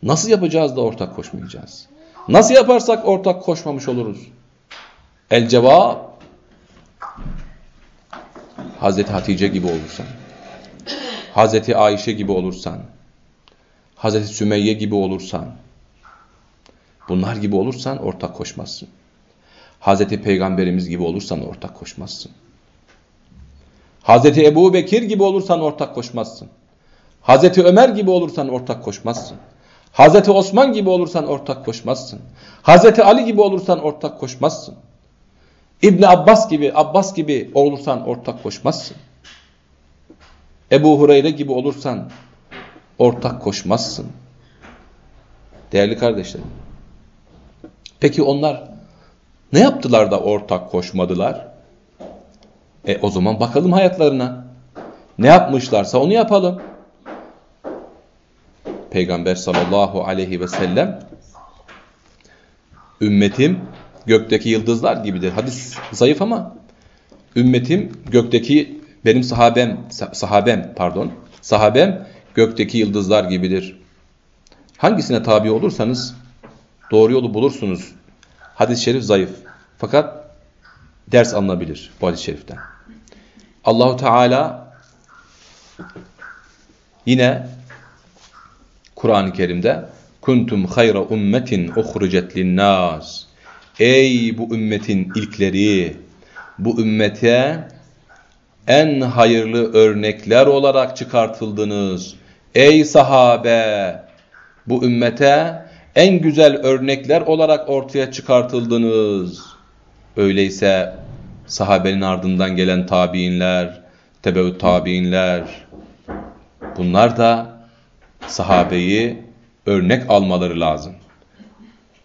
Nasıl yapacağız da ortak koşmayacağız? Nasıl yaparsak ortak koşmamış oluruz? El cevap Hazreti Hatice gibi olursan, Hazreti Ayşe gibi olursan, Hazreti Sümeyye gibi olursan, bunlar gibi olursan ortak koşmazsın. Hazreti Peygamberimiz gibi olursan ortak koşmazsın. Hazreti Ebu Bekir gibi olursan ortak koşmazsın. Hazreti Ömer gibi olursan ortak koşmazsın. Hazreti Osman gibi olursan ortak koşmazsın. Hazreti Ali gibi olursan ortak koşmazsın. İbni Abbas gibi, Abbas gibi olursan ortak koşmazsın. Ebu Hureyre gibi olursan ortak koşmazsın. Değerli kardeşlerim. Peki onlar ne yaptılar da ortak koşmadılar? E o zaman bakalım hayatlarına. Ne yapmışlarsa onu yapalım. Peygamber sallallahu aleyhi ve sellem ümmetim gökteki yıldızlar gibidir. Hadis zayıf ama ümmetim gökteki benim sahabem sahabem pardon sahabem gökteki yıldızlar gibidir. Hangisine tabi olursanız doğru yolu bulursunuz. Hadis-i şerif zayıf. Fakat ders alınabilir bu hadis-i şeriften. Allahu Teala yine Kur'an-ı Kerim'de kuntum hayra ummetin uhricet linnas Ey bu ümmetin ilkleri bu ümmete en hayırlı örnekler olarak çıkartıldınız. Ey sahabe bu ümmete en güzel örnekler olarak ortaya çıkartıldınız. Öyleyse sahabenin ardından gelen tabiinler, tebeut tabiinler bunlar da sahabeyi örnek almaları lazım.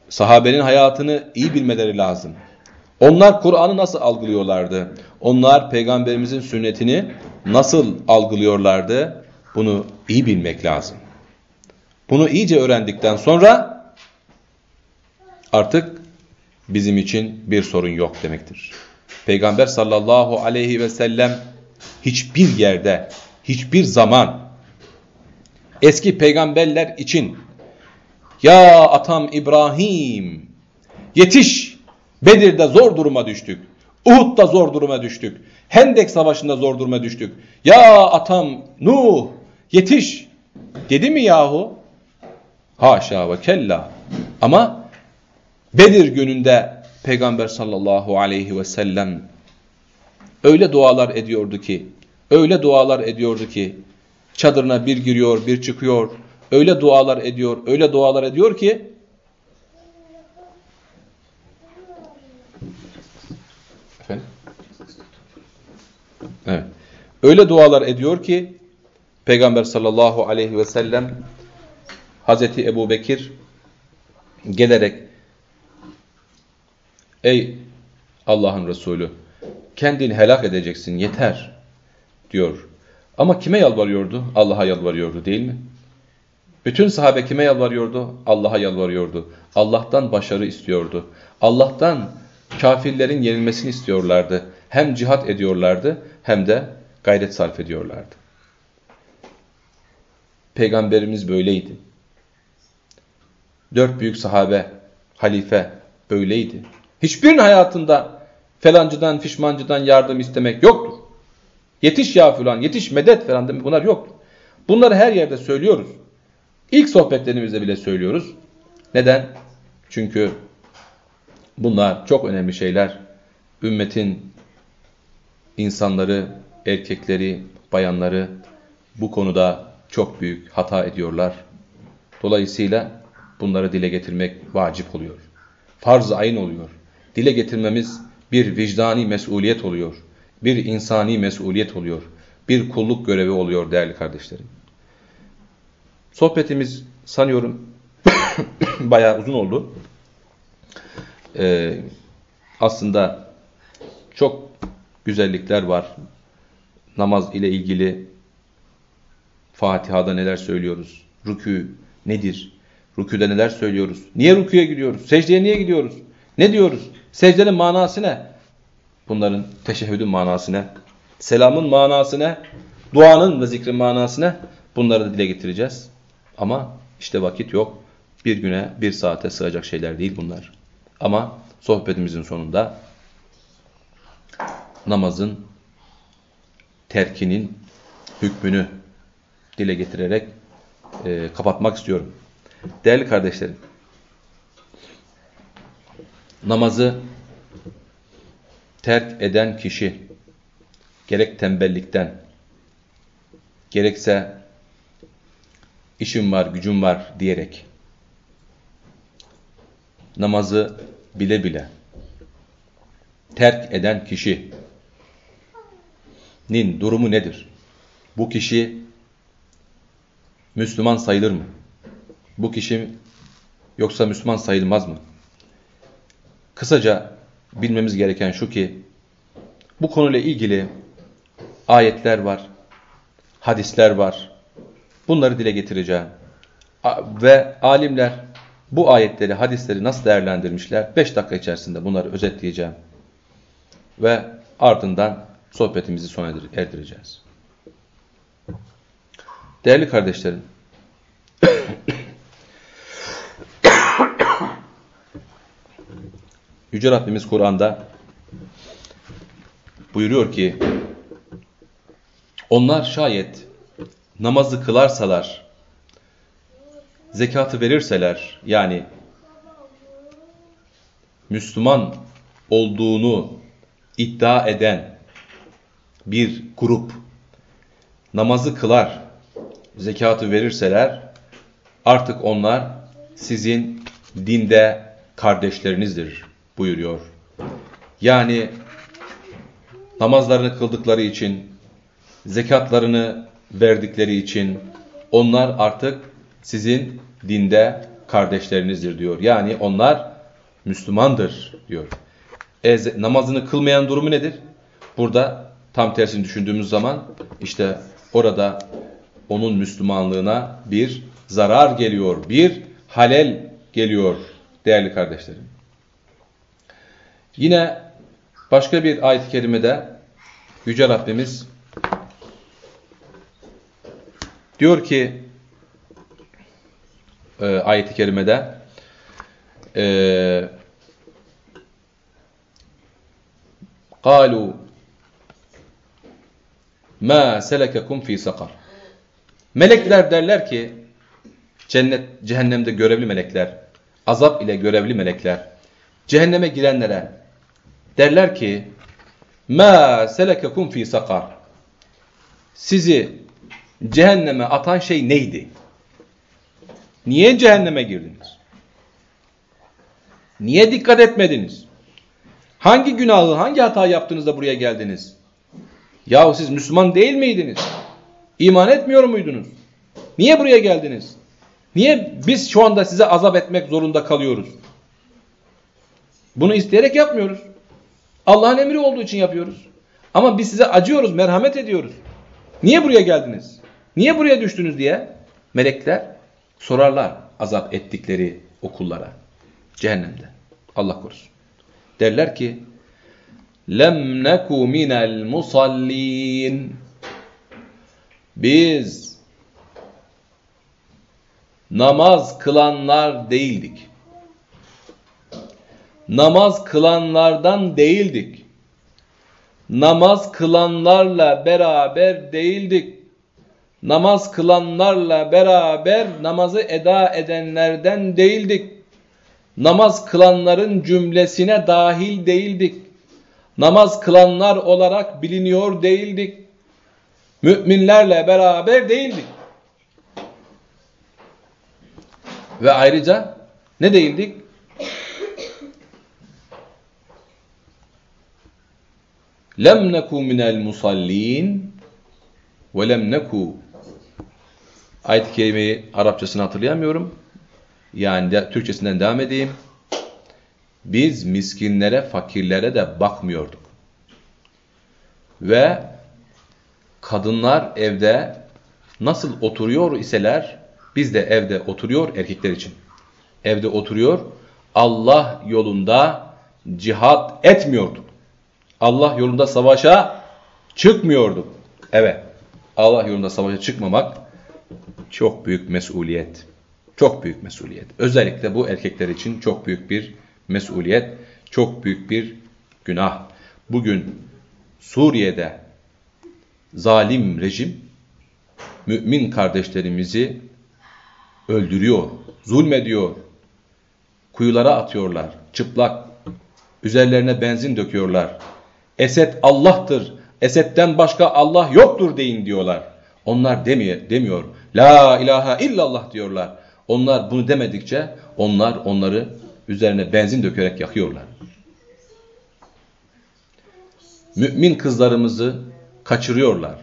Sahabenin hayatını iyi bilmeleri lazım. Onlar Kur'an'ı nasıl algılıyorlardı? Onlar peygamberimizin sünnetini nasıl algılıyorlardı? Bunu iyi bilmek lazım. Bunu iyice öğrendikten sonra artık bizim için bir sorun yok demektir. Peygamber sallallahu aleyhi ve sellem hiçbir yerde, hiçbir zaman eski peygamberler için ya atam İbrahim yetiş Bedir'de zor duruma düştük. Uhud'da zor duruma düştük. Hendek savaşında zor duruma düştük. Ya atam Nuh yetiş dedi mi yahu? Haşa ve kella. Ama Bedir gününde Peygamber sallallahu aleyhi ve sellem öyle dualar ediyordu ki, öyle dualar ediyordu ki, çadırına bir giriyor, bir çıkıyor, öyle dualar ediyor, öyle dualar ediyor ki, Efendim? Evet. Öyle dualar ediyor ki, Peygamber sallallahu aleyhi ve sellem Hazreti Ebu Bekir gelerek Ey Allah'ın Resulü kendini helak edeceksin yeter diyor. Ama kime yalvarıyordu? Allah'a yalvarıyordu değil mi? Bütün sahabe kime yalvarıyordu? Allah'a yalvarıyordu. Allah'tan başarı istiyordu. Allah'tan kafirlerin yenilmesini istiyorlardı. Hem cihat ediyorlardı hem de gayret sarf ediyorlardı. Peygamberimiz böyleydi. Dört büyük sahabe, halife böyleydi. Hiçbirinin hayatında felancıdan, fişmancıdan yardım istemek yoktur. Yetiş ya filan, yetiş medet falan demek bunlar yoktur. Bunları her yerde söylüyoruz. İlk sohbetlerimizde bile söylüyoruz. Neden? Çünkü bunlar çok önemli şeyler. Ümmetin insanları, erkekleri, bayanları bu konuda çok büyük hata ediyorlar. Dolayısıyla bunları dile getirmek vacip oluyor. Farz-ı ayın oluyor. Dile getirmemiz bir vicdani mesuliyet oluyor. Bir insani mesuliyet oluyor. Bir kulluk görevi oluyor değerli kardeşlerim. Sohbetimiz sanıyorum bayağı uzun oldu. Ee, aslında çok güzellikler var. Namaz ile ilgili Fatiha'da neler söylüyoruz? Rükû nedir? Rüküde neler söylüyoruz? Niye rüküye gidiyoruz? Secdeye niye gidiyoruz? Ne diyoruz? Secdenin manası ne? Bunların teşehhüdün manası ne? Selamın manası ne? Duanın ve zikrin manası ne? Bunları da dile getireceğiz. Ama işte vakit yok. Bir güne, bir saate sığacak şeyler değil bunlar. Ama sohbetimizin sonunda namazın terkinin hükmünü dile getirerek e, kapatmak istiyorum. Değerli kardeşlerim, namazı terk eden kişi gerek tembellikten, gerekse işim var, gücüm var diyerek namazı bile bile terk eden kişinin durumu nedir? Bu kişi Müslüman sayılır mı? Bu kişi yoksa Müslüman sayılmaz mı? Kısaca bilmemiz gereken şu ki bu konuyla ilgili ayetler var, hadisler var. Bunları dile getireceğim. Ve alimler bu ayetleri, hadisleri nasıl değerlendirmişler? 5 dakika içerisinde bunları özetleyeceğim. Ve ardından sohbetimizi sona erdireceğiz. Değerli kardeşlerim, Yüce Rabbimiz Kur'an'da buyuruyor ki onlar şayet namazı kılarsalar, zekatı verirseler yani Müslüman olduğunu iddia eden bir grup namazı kılar, zekatı verirseler artık onlar sizin dinde kardeşlerinizdir buyuruyor. Yani namazlarını kıldıkları için, zekatlarını verdikleri için onlar artık sizin dinde kardeşlerinizdir diyor. Yani onlar Müslümandır diyor. E, namazını kılmayan durumu nedir? Burada tam tersini düşündüğümüz zaman işte orada onun Müslümanlığına bir zarar geliyor, bir halel geliyor değerli kardeşlerim. Yine başka bir ayet-i kerimede Yüce Rabbimiz diyor ki e, ayet-i kerimede e, قالوا ma selekekum fi sakar. Melekler derler ki cennet cehennemde görevli melekler, azap ile görevli melekler cehenneme girenlere derler ki ma selekekum fi sakar. Sizi cehenneme atan şey neydi? Niye cehenneme girdiniz? Niye dikkat etmediniz? Hangi günahı, hangi hata yaptınız da buraya geldiniz? Yahu siz Müslüman değil miydiniz? İman etmiyor muydunuz? Niye buraya geldiniz? Niye biz şu anda size azap etmek zorunda kalıyoruz? Bunu isteyerek yapmıyoruz. Allah'ın emri olduğu için yapıyoruz. Ama biz size acıyoruz, merhamet ediyoruz. Niye buraya geldiniz? Niye buraya düştünüz diye melekler sorarlar azap ettikleri okullara. Cehennemde. Allah korusun. Derler ki lem neku minel musallin biz namaz kılanlar değildik. Namaz kılanlardan değildik. Namaz kılanlarla beraber değildik. Namaz kılanlarla beraber namazı eda edenlerden değildik. Namaz kılanların cümlesine dahil değildik. Namaz kılanlar olarak biliniyor değildik. Müminlerle beraber değildik. Ve ayrıca ne değildik? Lem neku minel musallin ve lem neku Ayet-i kerimeyi Arapçasını hatırlayamıyorum. Yani de, Türkçesinden devam edeyim. Biz miskinlere, fakirlere de bakmıyorduk. Ve kadınlar evde nasıl oturuyor iseler biz de evde oturuyor erkekler için. Evde oturuyor Allah yolunda cihat etmiyorduk. Allah yolunda savaşa çıkmıyorduk. Evet Allah yolunda savaşa çıkmamak çok büyük mesuliyet. Çok büyük mesuliyet. Özellikle bu erkekler için çok büyük bir mesuliyet, çok büyük bir günah. Bugün Suriye'de zalim rejim mümin kardeşlerimizi öldürüyor, zulmediyor, kuyulara atıyorlar, çıplak, üzerlerine benzin döküyorlar. Esed Allah'tır, Esed'den başka Allah yoktur deyin diyorlar. Onlar demiyor, demiyor. La ilahe illallah diyorlar. Onlar bunu demedikçe onlar onları üzerine benzin dökerek yakıyorlar. Mümin kızlarımızı kaçırıyorlar.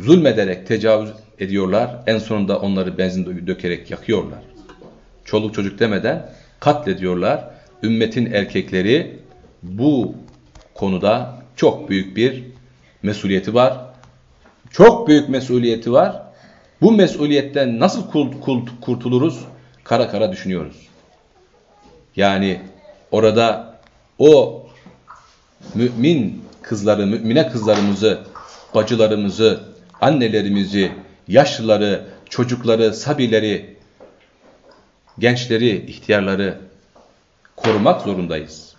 Zulmederek tecavüz ediyorlar. En sonunda onları benzin dökerek yakıyorlar. Çoluk çocuk demeden katlediyorlar. Ümmetin erkekleri bu konuda çok büyük bir mesuliyeti var. Çok büyük mesuliyeti var. Bu mesuliyetten nasıl kurtuluruz? Kara kara düşünüyoruz. Yani orada o mümin kızları, mümine kızlarımızı, bacılarımızı, annelerimizi, yaşlıları, çocukları, sabileri, gençleri, ihtiyarları korumak zorundayız.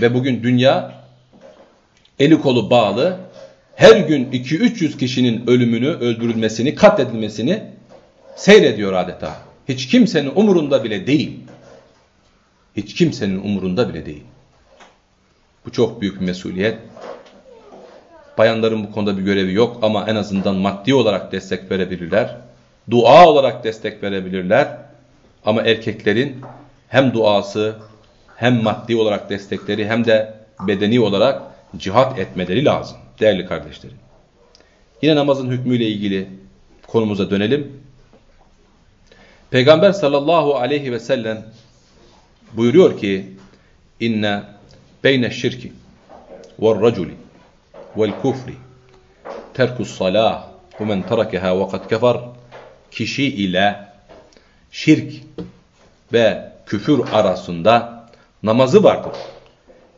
Ve bugün dünya eli kolu bağlı her gün 2-300 kişinin ölümünü, öldürülmesini, katledilmesini seyrediyor adeta. Hiç kimsenin umurunda bile değil. Hiç kimsenin umurunda bile değil. Bu çok büyük bir mesuliyet. Bayanların bu konuda bir görevi yok ama en azından maddi olarak destek verebilirler. Dua olarak destek verebilirler. Ama erkeklerin hem duası hem maddi olarak destekleri hem de bedeni olarak cihat etmeleri lazım değerli kardeşlerim. Yine namazın hükmüyle ilgili konumuza dönelim. Peygamber sallallahu aleyhi ve sellem buyuruyor ki inne beyne şirki ve raculi vel kufri terkus salah ve men terakeha ve kefer kişi ile şirk ve küfür arasında namazı vardır.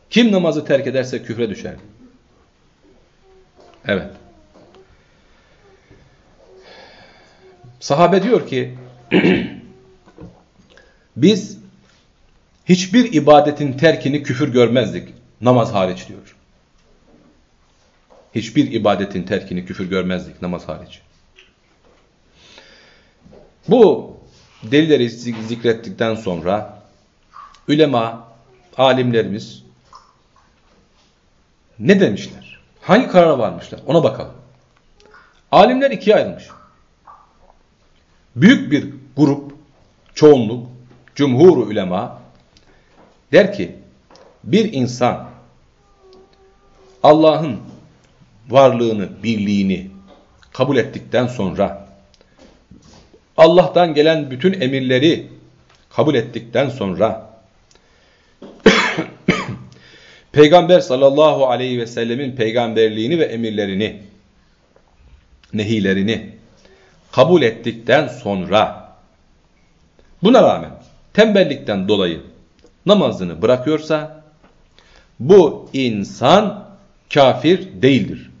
Kim namazı terk ederse küfre düşer. Evet. Sahabe diyor ki biz hiçbir ibadetin terkini küfür görmezdik. Namaz hariç diyor. Hiçbir ibadetin terkini küfür görmezdik namaz hariç. Bu delilleri zikrettikten sonra ülema, alimlerimiz ne demişler? Hangi karara varmışlar? Ona bakalım. Alimler ikiye ayrılmış. Büyük bir grup, çoğunluk, cumhur ulema der ki bir insan Allah'ın varlığını, birliğini kabul ettikten sonra Allah'tan gelen bütün emirleri kabul ettikten sonra Peygamber sallallahu aleyhi ve sellemin peygamberliğini ve emirlerini, nehilerini kabul ettikten sonra buna rağmen tembellikten dolayı namazını bırakıyorsa bu insan kafir değildir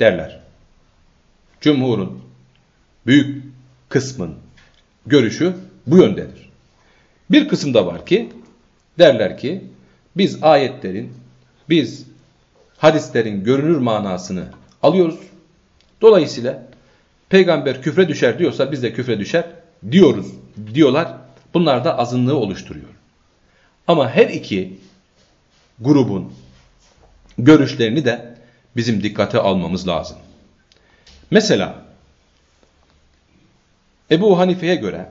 derler. Cumhurun büyük kısmın görüşü bu yöndedir. Bir kısım da var ki derler ki biz ayetlerin, biz hadislerin görünür manasını alıyoruz. Dolayısıyla peygamber küfre düşer diyorsa biz de küfre düşer diyoruz diyorlar. Bunlar da azınlığı oluşturuyor. Ama her iki grubun görüşlerini de bizim dikkate almamız lazım. Mesela Ebu Hanife'ye göre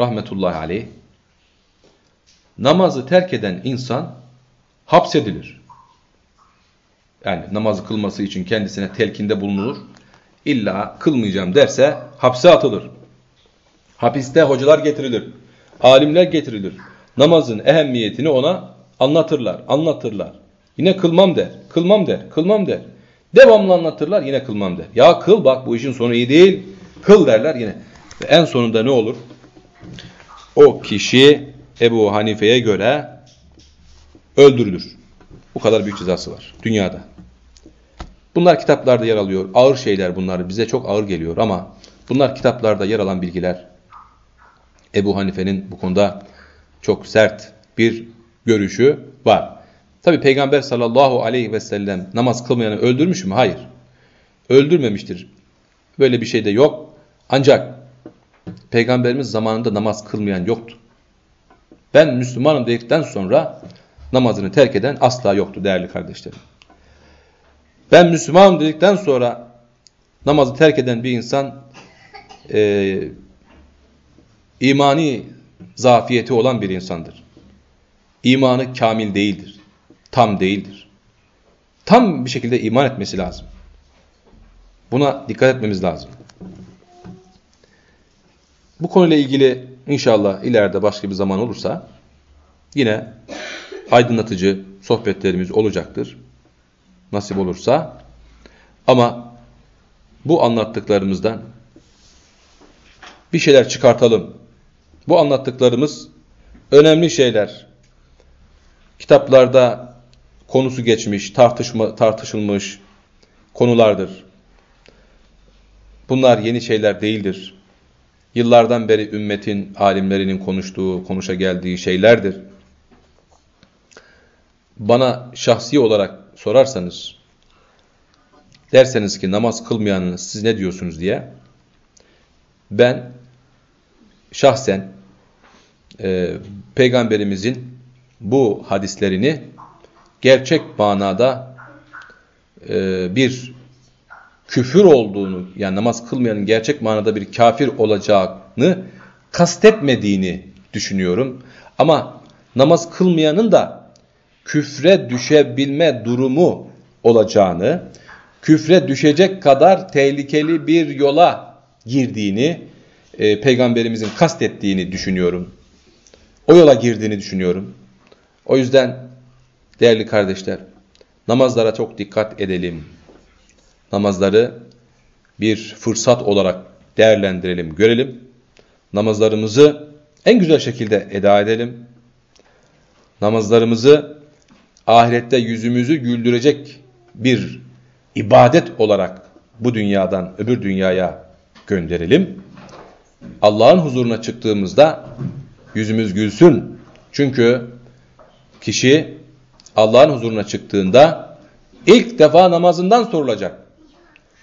rahmetullahi aleyh namazı terk eden insan hapsedilir. Yani namazı kılması için kendisine telkinde bulunur. İlla kılmayacağım derse hapse atılır. Hapiste hocalar getirilir. Alimler getirilir. Namazın ehemmiyetini ona anlatırlar, anlatırlar. Yine kılmam der, kılmam der, kılmam der. Devamlı anlatırlar yine kılmam der. Ya kıl bak bu işin sonu iyi değil. Kıl derler yine. Ve en sonunda ne olur? O kişi Ebu Hanife'ye göre öldürülür. Bu kadar büyük cezası var dünyada. Bunlar kitaplarda yer alıyor. Ağır şeyler bunlar. Bize çok ağır geliyor ama bunlar kitaplarda yer alan bilgiler. Ebu Hanife'nin bu konuda çok sert bir görüşü var. Tabi Peygamber sallallahu aleyhi ve sellem namaz kılmayanı öldürmüş mü? Hayır. Öldürmemiştir. Böyle bir şey de yok. Ancak Peygamberimiz zamanında namaz kılmayan yoktu. Ben Müslümanım dedikten sonra namazını terk eden asla yoktu değerli kardeşlerim. Ben Müslümanım dedikten sonra namazı terk eden bir insan e, imani zafiyeti olan bir insandır. İmanı kamil değildir. Tam değildir. Tam bir şekilde iman etmesi lazım. Buna dikkat etmemiz lazım. Bu konuyla ilgili inşallah ileride başka bir zaman olursa yine aydınlatıcı sohbetlerimiz olacaktır. Nasip olursa. Ama bu anlattıklarımızdan bir şeyler çıkartalım. Bu anlattıklarımız önemli şeyler. Kitaplarda konusu geçmiş, tartışma, tartışılmış konulardır. Bunlar yeni şeyler değildir. Yıllardan beri ümmetin, alimlerinin konuştuğu, konuşa geldiği şeylerdir. Bana şahsi olarak sorarsanız, derseniz ki namaz kılmayanınız siz ne diyorsunuz diye, ben şahsen e, peygamberimizin bu hadislerini gerçek manada e, bir küfür olduğunu yani namaz kılmayanın gerçek manada bir kafir olacağını kastetmediğini düşünüyorum. Ama namaz kılmayanın da küfre düşebilme durumu olacağını, küfre düşecek kadar tehlikeli bir yola girdiğini, e, peygamberimizin kastettiğini düşünüyorum. O yola girdiğini düşünüyorum. O yüzden değerli kardeşler, namazlara çok dikkat edelim. Namazları bir fırsat olarak değerlendirelim, görelim. Namazlarımızı en güzel şekilde eda edelim. Namazlarımızı ahirette yüzümüzü güldürecek bir ibadet olarak bu dünyadan öbür dünyaya gönderelim. Allah'ın huzuruna çıktığımızda yüzümüz gülsün. Çünkü kişi Allah'ın huzuruna çıktığında ilk defa namazından sorulacak.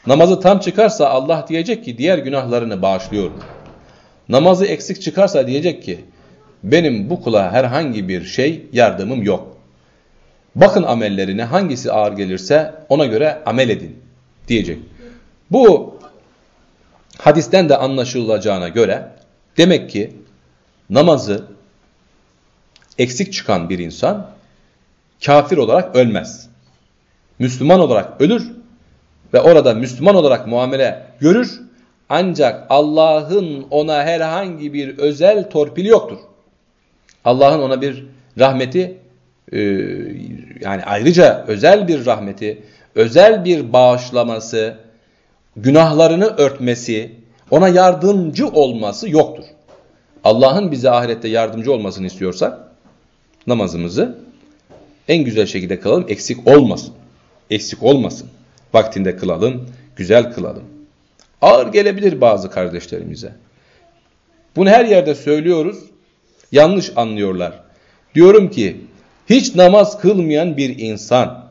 Namazı tam çıkarsa Allah diyecek ki diğer günahlarını bağışlıyorum. Namazı eksik çıkarsa diyecek ki benim bu kula herhangi bir şey yardımım yok. Bakın amellerine hangisi ağır gelirse ona göre amel edin diyecek. Bu hadisten de anlaşılacağına göre demek ki namazı eksik çıkan bir insan kafir olarak ölmez. Müslüman olarak ölür ve orada Müslüman olarak muamele görür. Ancak Allah'ın ona herhangi bir özel torpili yoktur. Allah'ın ona bir rahmeti e, yani ayrıca özel bir rahmeti, özel bir bağışlaması, günahlarını örtmesi, ona yardımcı olması yoktur. Allah'ın bize ahirette yardımcı olmasını istiyorsak namazımızı en güzel şekilde kılalım, eksik olmasın. Eksik olmasın. Vaktinde kılalım, güzel kılalım. Ağır gelebilir bazı kardeşlerimize. Bunu her yerde söylüyoruz, yanlış anlıyorlar. Diyorum ki, hiç namaz kılmayan bir insan,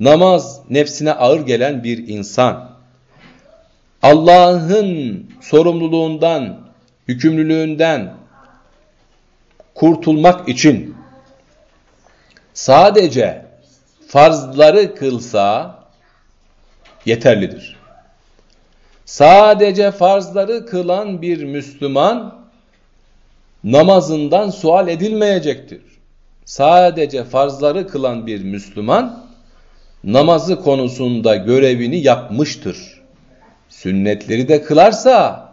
namaz nefsine ağır gelen bir insan, Allah'ın sorumluluğundan, yükümlülüğünden kurtulmak için sadece farzları kılsa yeterlidir. Sadece farzları kılan bir Müslüman namazından sual edilmeyecektir. Sadece farzları kılan bir Müslüman namazı konusunda görevini yapmıştır. Sünnetleri de kılarsa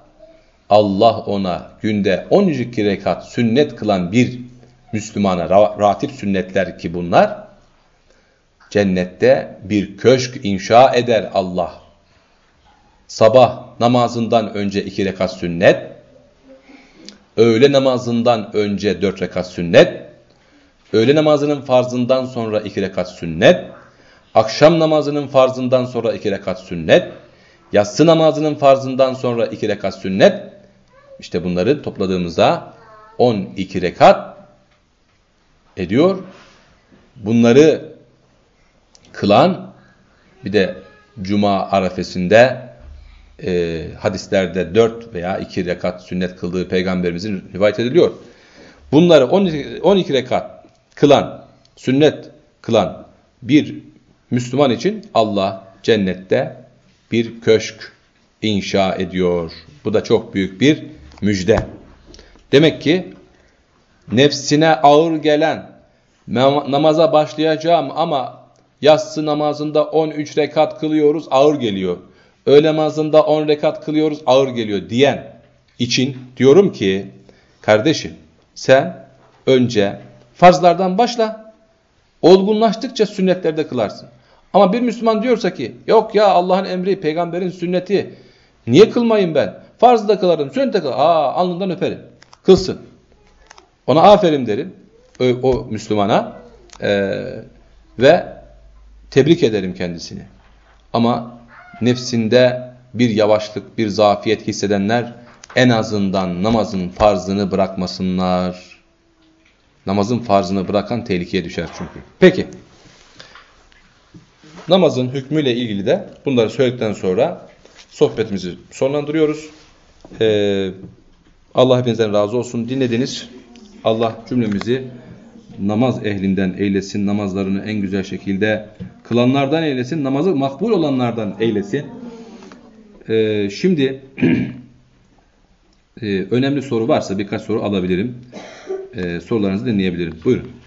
Allah ona günde 12 rekat sünnet kılan bir Müslümana ratip sünnetler ki bunlar cennette bir köşk inşa eder Allah. Sabah namazından önce iki rekat sünnet, öğle namazından önce dört rekat sünnet, öğle namazının farzından sonra iki rekat sünnet, akşam namazının farzından sonra iki rekat sünnet, yatsı namazının farzından sonra iki rekat sünnet, işte bunları topladığımızda 12 rekat ediyor. Bunları kılan bir de cuma arefesinde e, hadislerde 4 veya 2 rekat sünnet kıldığı peygamberimizin rivayet ediliyor. Bunları 12, 12 rekat kılan, sünnet kılan bir Müslüman için Allah cennette bir köşk inşa ediyor. Bu da çok büyük bir müjde. Demek ki nefsine ağır gelen namaza başlayacağım ama Yatsı namazında 13 rekat kılıyoruz ağır geliyor. Öğle namazında 10 rekat kılıyoruz ağır geliyor diyen için diyorum ki kardeşim sen önce farzlardan başla. Olgunlaştıkça sünnetlerde kılarsın. Ama bir Müslüman diyorsa ki yok ya Allah'ın emri peygamberin sünneti niye kılmayayım ben? Farz da kılarım sünnet de kılarım. Aa alnından öperim. Kılsın. Ona aferin derim. O, o Müslümana. Ee, ve Tebrik ederim kendisini. Ama nefsinde bir yavaşlık, bir zafiyet hissedenler en azından namazın farzını bırakmasınlar. Namazın farzını bırakan tehlikeye düşer çünkü. Peki. Namazın hükmüyle ilgili de bunları söyledikten sonra sohbetimizi sonlandırıyoruz. Ee, Allah hepinizden razı olsun. Dinlediniz. Allah cümlemizi namaz ehlinden eylesin, namazlarını en güzel şekilde kılanlardan eylesin, namazı makbul olanlardan eylesin. Ee, şimdi e, önemli soru varsa birkaç soru alabilirim. Ee, sorularınızı dinleyebilirim. Buyurun.